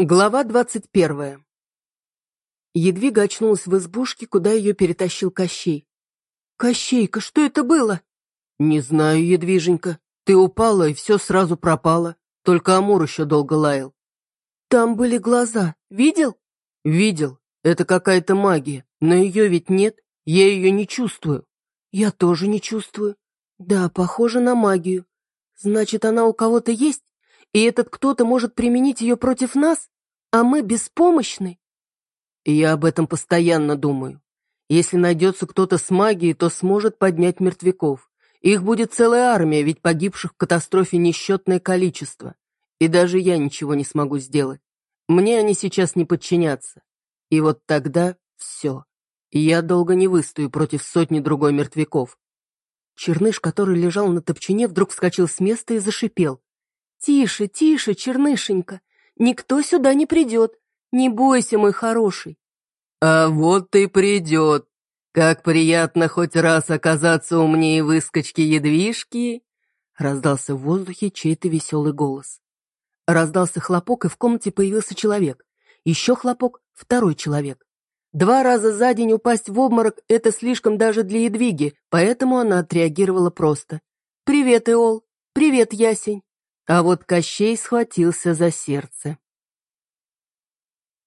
Глава двадцать первая. Едвига очнулась в избушке, куда ее перетащил Кощей. «Кощейка, что это было?» «Не знаю, Едвиженька. Ты упала, и все сразу пропало. Только Амур еще долго лаял». «Там были глаза. Видел?» «Видел. Это какая-то магия. Но ее ведь нет. Я ее не чувствую». «Я тоже не чувствую. Да, похоже на магию. Значит, она у кого-то есть?» И этот кто-то может применить ее против нас, а мы беспомощны? Я об этом постоянно думаю. Если найдется кто-то с магией, то сможет поднять мертвяков. Их будет целая армия, ведь погибших в катастрофе несчетное количество. И даже я ничего не смогу сделать. Мне они сейчас не подчинятся. И вот тогда все. Я долго не выстою против сотни другой мертвяков. Черныш, который лежал на топчине, вдруг вскочил с места и зашипел. «Тише, тише, чернышенька, никто сюда не придет. Не бойся, мой хороший». «А вот и придет. Как приятно хоть раз оказаться умнее выскочки-едвижки!» Раздался в воздухе чей-то веселый голос. Раздался хлопок, и в комнате появился человек. Еще хлопок, второй человек. Два раза за день упасть в обморок – это слишком даже для едвиги, поэтому она отреагировала просто. «Привет, Иол! Привет, Ясень!» А вот Кощей схватился за сердце.